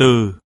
từ.